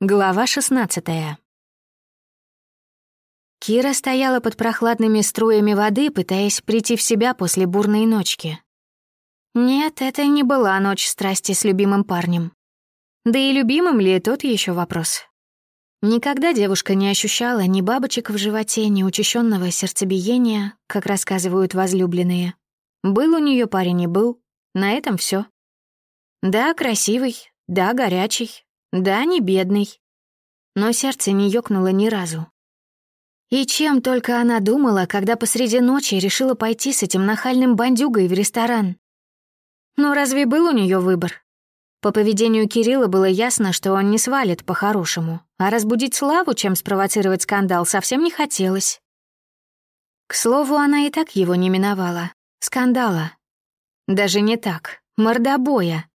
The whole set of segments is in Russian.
Глава 16 Кира стояла под прохладными струями воды, пытаясь прийти в себя после бурной ночки. Нет, это не была ночь страсти с любимым парнем. Да и любимым ли тот еще вопрос. Никогда девушка не ощущала ни бабочек в животе, ни учащенного сердцебиения, как рассказывают возлюбленные. Был у нее парень и был. На этом все. Да, красивый, да, горячий, да, не бедный. Но сердце не ёкнуло ни разу. И чем только она думала, когда посреди ночи решила пойти с этим нахальным бандюгой в ресторан. Но разве был у нее выбор? По поведению Кирилла было ясно, что он не свалит по-хорошему, а разбудить Славу, чем спровоцировать скандал, совсем не хотелось. К слову, она и так его не миновала. Скандала. Даже не так. Мордобоя.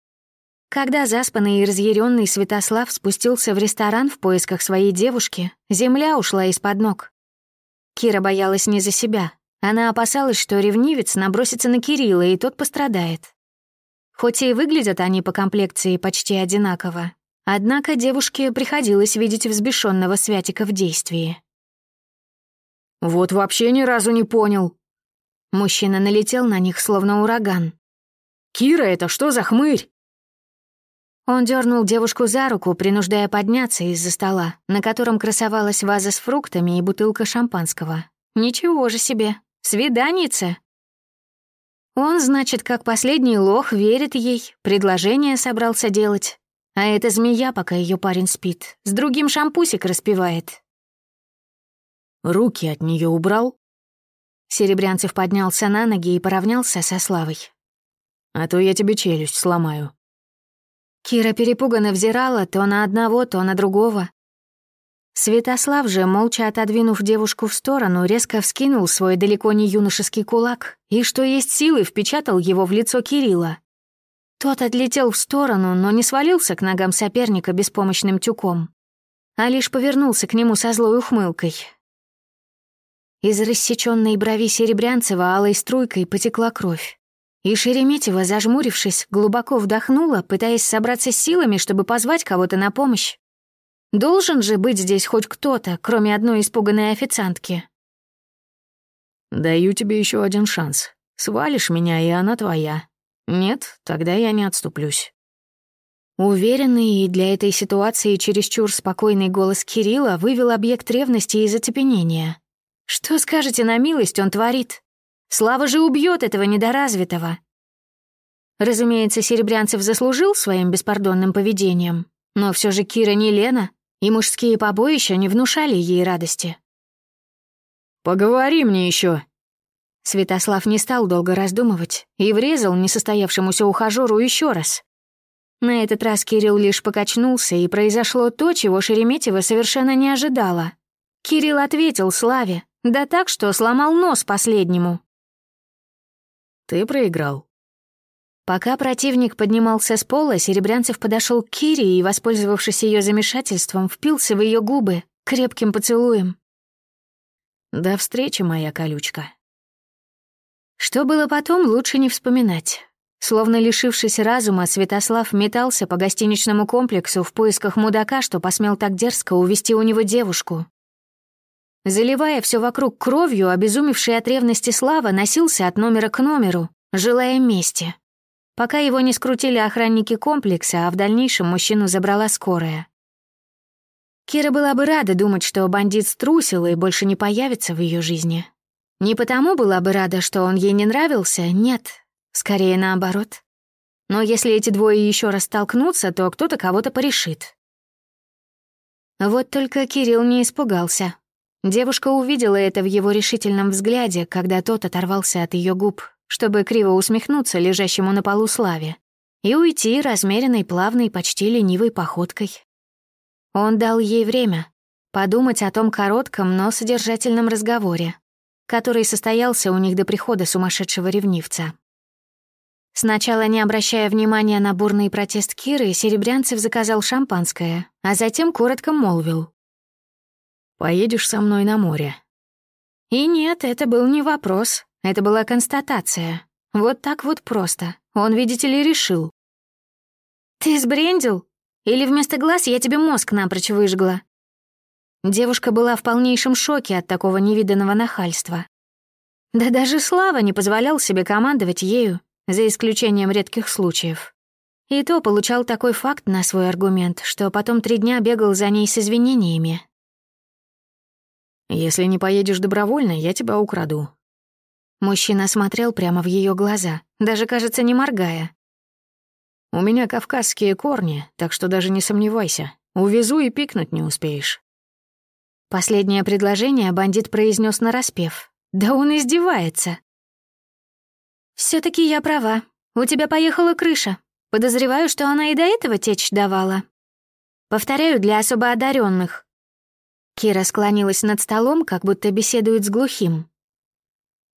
Когда заспанный и разъяренный Святослав спустился в ресторан в поисках своей девушки, земля ушла из-под ног. Кира боялась не за себя. Она опасалась, что ревнивец набросится на Кирилла, и тот пострадает. Хоть и выглядят они по комплекции почти одинаково, однако девушке приходилось видеть взбешенного Святика в действии. «Вот вообще ни разу не понял». Мужчина налетел на них, словно ураган. «Кира, это что за хмырь?» Он дернул девушку за руку, принуждая подняться из-за стола, на котором красовалась ваза с фруктами и бутылка шампанского. Ничего же себе, свиданица. Он, значит, как последний лох, верит ей, предложение собрался делать. А эта змея, пока ее парень спит, с другим шампусик распевает. Руки от нее убрал. Серебрянцев поднялся на ноги и поравнялся со Славой. «А то я тебе челюсть сломаю». Кира перепуганно взирала то на одного, то на другого. Святослав же, молча отодвинув девушку в сторону, резко вскинул свой далеко не юношеский кулак и, что есть силы, впечатал его в лицо Кирилла. Тот отлетел в сторону, но не свалился к ногам соперника беспомощным тюком, а лишь повернулся к нему со злой ухмылкой. Из рассеченной брови Серебрянцева алой струйкой потекла кровь. И Шереметьева, зажмурившись, глубоко вдохнула, пытаясь собраться с силами, чтобы позвать кого-то на помощь. Должен же быть здесь хоть кто-то, кроме одной испуганной официантки. «Даю тебе еще один шанс. Свалишь меня, и она твоя. Нет, тогда я не отступлюсь». Уверенный и для этой ситуации чересчур спокойный голос Кирилла вывел объект ревности и зацепенения. «Что скажете на милость он творит?» Слава же убьет этого недоразвитого. Разумеется, Серебрянцев заслужил своим беспардонным поведением, но все же Кира не Лена, и мужские побоища не внушали ей радости. «Поговори мне еще. Святослав не стал долго раздумывать и врезал несостоявшемуся ухажеру еще раз. На этот раз Кирилл лишь покачнулся, и произошло то, чего Шереметьева совершенно не ожидала. Кирилл ответил Славе, да так, что сломал нос последнему. Ты проиграл. Пока противник поднимался с пола, Серебрянцев подошел к Кире и, воспользовавшись ее замешательством, впился в ее губы крепким поцелуем. «До встречи, моя колючка». Что было потом, лучше не вспоминать. Словно лишившись разума, Святослав метался по гостиничному комплексу в поисках мудака, что посмел так дерзко увести у него девушку. Заливая все вокруг кровью, обезумевший от ревности Слава носился от номера к номеру, желая мести. Пока его не скрутили охранники комплекса, а в дальнейшем мужчину забрала скорая. Кира была бы рада думать, что бандит струсил и больше не появится в ее жизни. Не потому была бы рада, что он ей не нравился, нет, скорее наоборот. Но если эти двое еще раз столкнутся, то кто-то кого-то порешит. Вот только Кирилл не испугался. Девушка увидела это в его решительном взгляде, когда тот оторвался от ее губ, чтобы криво усмехнуться лежащему на полу Славе и уйти размеренной, плавной, почти ленивой походкой. Он дал ей время подумать о том коротком, но содержательном разговоре, который состоялся у них до прихода сумасшедшего ревнивца. Сначала, не обращая внимания на бурный протест Киры, Серебрянцев заказал шампанское, а затем коротко молвил. Поедешь со мной на море». И нет, это был не вопрос, это была констатация. Вот так вот просто. Он, видите ли, решил. «Ты сбрендил?» Или вместо глаз я тебе мозг напрочь выжгла?» Девушка была в полнейшем шоке от такого невиданного нахальства. Да даже Слава не позволял себе командовать ею, за исключением редких случаев. И то получал такой факт на свой аргумент, что потом три дня бегал за ней с извинениями. «Если не поедешь добровольно, я тебя украду». Мужчина смотрел прямо в ее глаза, даже, кажется, не моргая. «У меня кавказские корни, так что даже не сомневайся. Увезу и пикнуть не успеешь». Последнее предложение бандит произнес нараспев. Да он издевается. все таки я права. У тебя поехала крыша. Подозреваю, что она и до этого течь давала. Повторяю, для особо одаренных. Кира склонилась над столом, как будто беседует с глухим.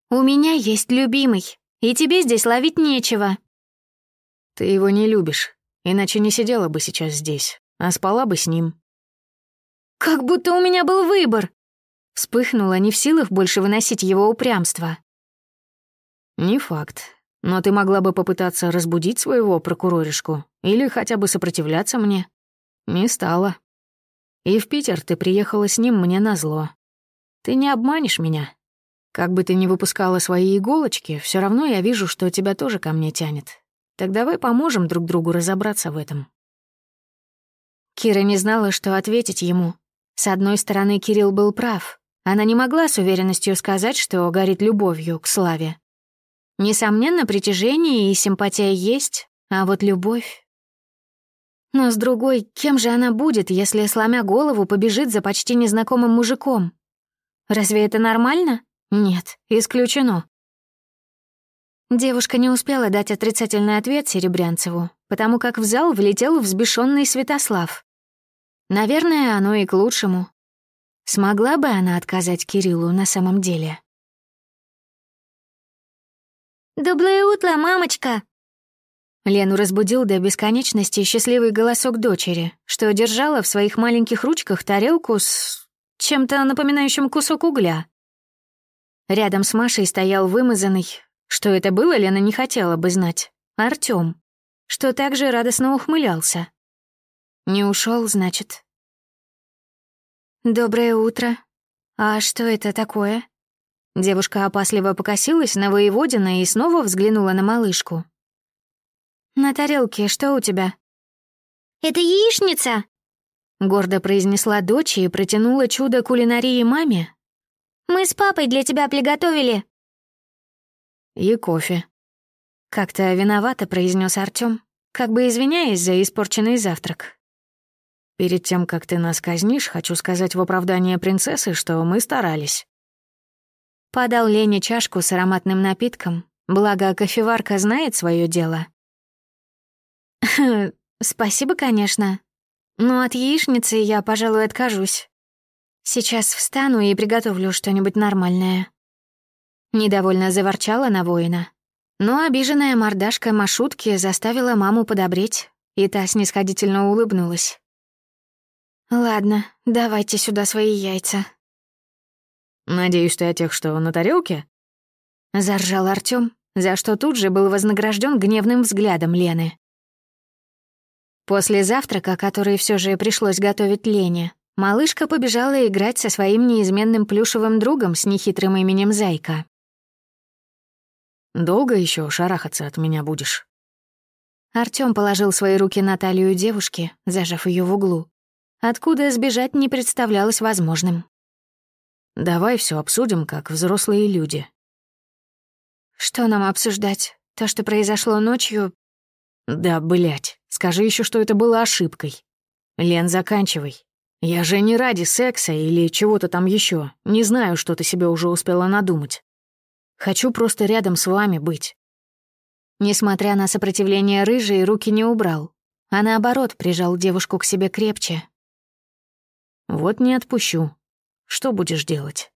«У меня есть любимый, и тебе здесь ловить нечего». «Ты его не любишь, иначе не сидела бы сейчас здесь, а спала бы с ним». «Как будто у меня был выбор», Вспыхнула, не в силах больше выносить его упрямство. «Не факт. Но ты могла бы попытаться разбудить своего прокуроришку или хотя бы сопротивляться мне. Не стала. И в Питер ты приехала с ним мне назло. Ты не обманешь меня. Как бы ты ни выпускала свои иголочки, все равно я вижу, что тебя тоже ко мне тянет. Так давай поможем друг другу разобраться в этом». Кира не знала, что ответить ему. С одной стороны, Кирилл был прав. Она не могла с уверенностью сказать, что горит любовью к Славе. Несомненно, притяжение и симпатия есть, а вот любовь... Но с другой, кем же она будет, если, сломя голову, побежит за почти незнакомым мужиком? Разве это нормально? Нет, исключено. Девушка не успела дать отрицательный ответ Серебрянцеву, потому как в зал влетел взбешенный Святослав. Наверное, оно и к лучшему. Смогла бы она отказать Кириллу на самом деле? «Доброе утро, мамочка!» Лену разбудил до бесконечности счастливый голосок дочери, что держала в своих маленьких ручках тарелку с... чем-то напоминающим кусок угля. Рядом с Машей стоял вымазанный, что это было, Лена не хотела бы знать, Артём, что также радостно ухмылялся. Не ушел, значит. «Доброе утро. А что это такое?» Девушка опасливо покосилась на воеводина и снова взглянула на малышку. «На тарелке что у тебя?» «Это яичница!» Гордо произнесла дочь и протянула чудо кулинарии маме. «Мы с папой для тебя приготовили». «И кофе», — как-то виновато произнес Артём, как бы извиняясь за испорченный завтрак. Перед тем, как ты нас казнишь, хочу сказать в оправдание принцессы, что мы старались». Подал Лене чашку с ароматным напитком, благо кофеварка знает свое дело. «Спасибо, конечно. Но от яичницы я, пожалуй, откажусь. Сейчас встану и приготовлю что-нибудь нормальное». Недовольно заворчала на воина. Но обиженная мордашка Машутки заставила маму подобреть, и та снисходительно улыбнулась. «Ладно, давайте сюда свои яйца». «Надеюсь, ты о тех, что на тарелке?» Заржал Артём, за что тут же был вознагражден гневным взглядом Лены. После завтрака, который все же пришлось готовить Лене, малышка побежала играть со своим неизменным плюшевым другом с нехитрым именем Зайка. «Долго еще шарахаться от меня будешь?» Артём положил свои руки на талию девушки, зажав ее в углу, откуда сбежать не представлялось возможным. «Давай все обсудим, как взрослые люди». «Что нам обсуждать? То, что произошло ночью?» «Да, блять, скажи еще, что это было ошибкой. Лен, заканчивай. Я же не ради секса или чего-то там еще. Не знаю, что ты себе уже успела надумать. Хочу просто рядом с вами быть». Несмотря на сопротивление рыжий, руки не убрал, а наоборот прижал девушку к себе крепче, вот не отпущу. Что будешь делать?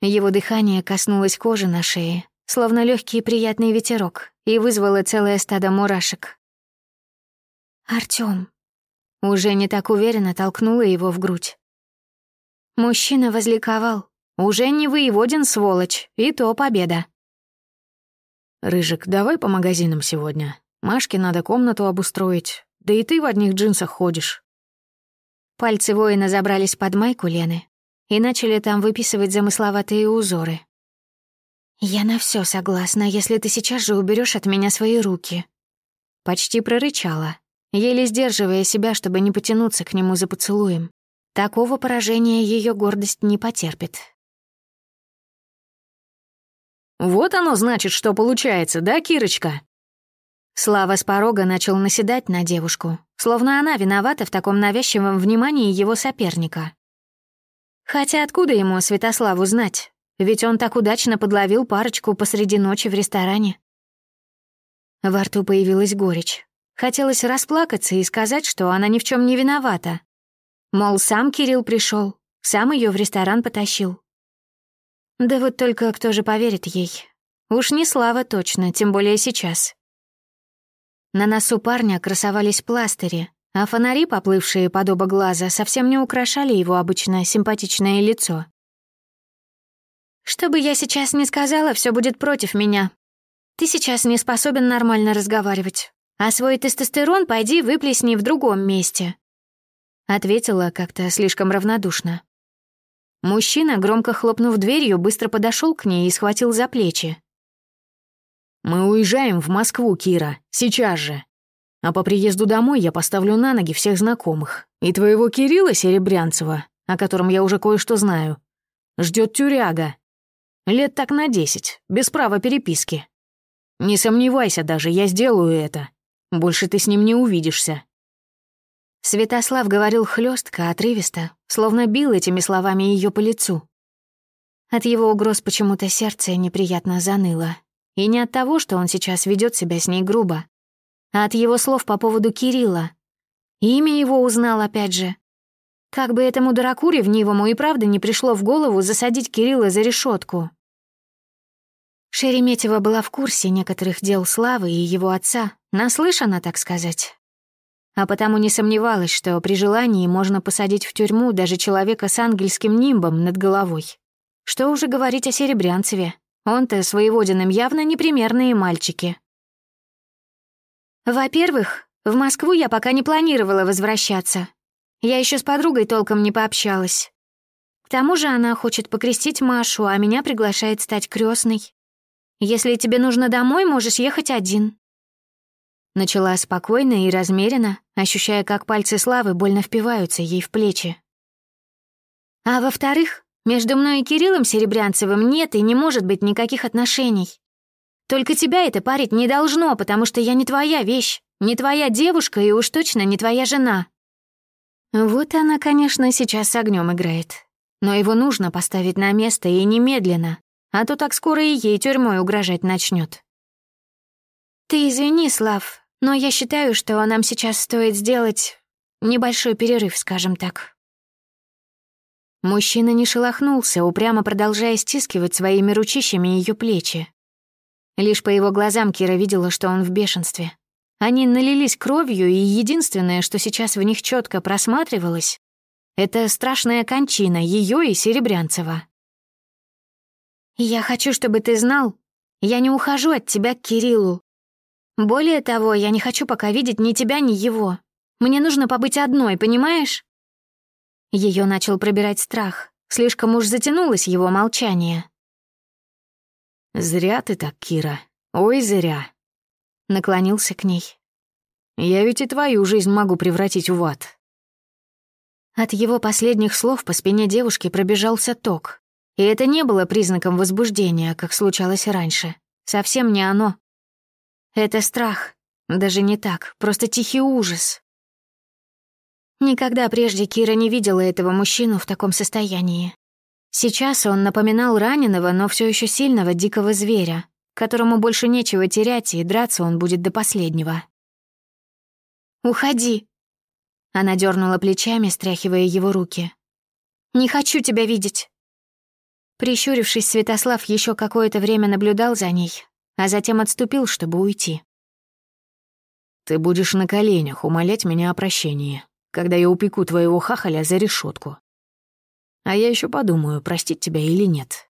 Его дыхание коснулось кожи на шее, словно легкий приятный ветерок, и вызвало целое стадо мурашек. Артём. Уже не так уверенно толкнула его в грудь. Мужчина возликовал. Уже не воеводин, сволочь, и то победа. «Рыжик, давай по магазинам сегодня. Машке надо комнату обустроить. Да и ты в одних джинсах ходишь». Пальцы воина забрались под майку Лены и начали там выписывать замысловатые узоры. «Я на все согласна, если ты сейчас же уберешь от меня свои руки». Почти прорычала, еле сдерживая себя, чтобы не потянуться к нему за поцелуем. Такого поражения ее гордость не потерпит. «Вот оно значит, что получается, да, Кирочка?» Слава с порога начал наседать на девушку, словно она виновата в таком навязчивом внимании его соперника. Хотя откуда ему Святославу знать? Ведь он так удачно подловил парочку посреди ночи в ресторане. Во рту появилась горечь. Хотелось расплакаться и сказать, что она ни в чем не виновата. Мол, сам Кирилл пришел, сам ее в ресторан потащил. Да вот только кто же поверит ей? Уж не Слава точно, тем более сейчас. На носу парня красовались пластыри, а фонари, поплывшие под оба глаза, совсем не украшали его обычное симпатичное лицо. «Что бы я сейчас ни сказала, все будет против меня. Ты сейчас не способен нормально разговаривать, а свой тестостерон пойди выплесни в другом месте», — ответила как-то слишком равнодушно. Мужчина, громко хлопнув дверью, быстро подошел к ней и схватил за плечи. «Мы уезжаем в Москву, Кира, сейчас же. А по приезду домой я поставлю на ноги всех знакомых. И твоего Кирилла Серебрянцева, о котором я уже кое-что знаю, ждет тюряга. Лет так на десять, без права переписки. Не сомневайся даже, я сделаю это. Больше ты с ним не увидишься. Святослав говорил хлестко, отрывисто, словно бил этими словами ее по лицу. От его угроз почему-то сердце неприятно заныло. И не от того, что он сейчас ведет себя с ней грубо, а от его слов по поводу Кирилла. Имя его узнал опять же. Как бы этому дураку ревнивому и правда не пришло в голову засадить Кирилла за решетку. Шереметьева была в курсе некоторых дел Славы и его отца, наслышана, так сказать а потому не сомневалась, что при желании можно посадить в тюрьму даже человека с ангельским нимбом над головой. Что уже говорить о Серебрянцеве? Он-то с воеводиным явно непримерные мальчики. Во-первых, в Москву я пока не планировала возвращаться. Я еще с подругой толком не пообщалась. К тому же она хочет покрестить Машу, а меня приглашает стать крестной. Если тебе нужно домой, можешь ехать один. Начала спокойно и размеренно, ощущая, как пальцы Славы больно впиваются ей в плечи. А во-вторых, между мной и Кириллом Серебрянцевым нет и не может быть никаких отношений. Только тебя это парить не должно, потому что я не твоя вещь, не твоя девушка и уж точно не твоя жена. Вот она, конечно, сейчас с огнем играет. Но его нужно поставить на место и немедленно, а то так скоро и ей тюрьмой угрожать начнет. Ты извини, Слав, но я считаю, что нам сейчас стоит сделать небольшой перерыв, скажем так. Мужчина не шелохнулся, упрямо продолжая стискивать своими ручищами ее плечи. Лишь по его глазам Кира видела, что он в бешенстве. Они налились кровью, и единственное, что сейчас в них четко просматривалось, это страшная кончина ее и Серебрянцева. «Я хочу, чтобы ты знал, я не ухожу от тебя к Кириллу. Более того, я не хочу пока видеть ни тебя, ни его. Мне нужно побыть одной, понимаешь?» Ее начал пробирать страх. Слишком уж затянулось его молчание. «Зря ты так, Кира. Ой, зря». Наклонился к ней. «Я ведь и твою жизнь могу превратить в ад». От его последних слов по спине девушки пробежался ток. И это не было признаком возбуждения, как случалось раньше. Совсем не оно. Это страх. Даже не так, просто тихий ужас. Никогда прежде Кира не видела этого мужчину в таком состоянии. Сейчас он напоминал раненого, но все еще сильного дикого зверя, которому больше нечего терять, и драться он будет до последнего. «Уходи!» Она дернула плечами, стряхивая его руки. «Не хочу тебя видеть!» Прищурившись, Святослав еще какое-то время наблюдал за ней, а затем отступил, чтобы уйти. «Ты будешь на коленях умолять меня о прощении, когда я упеку твоего хахаля за решетку. А я еще подумаю, простить тебя или нет».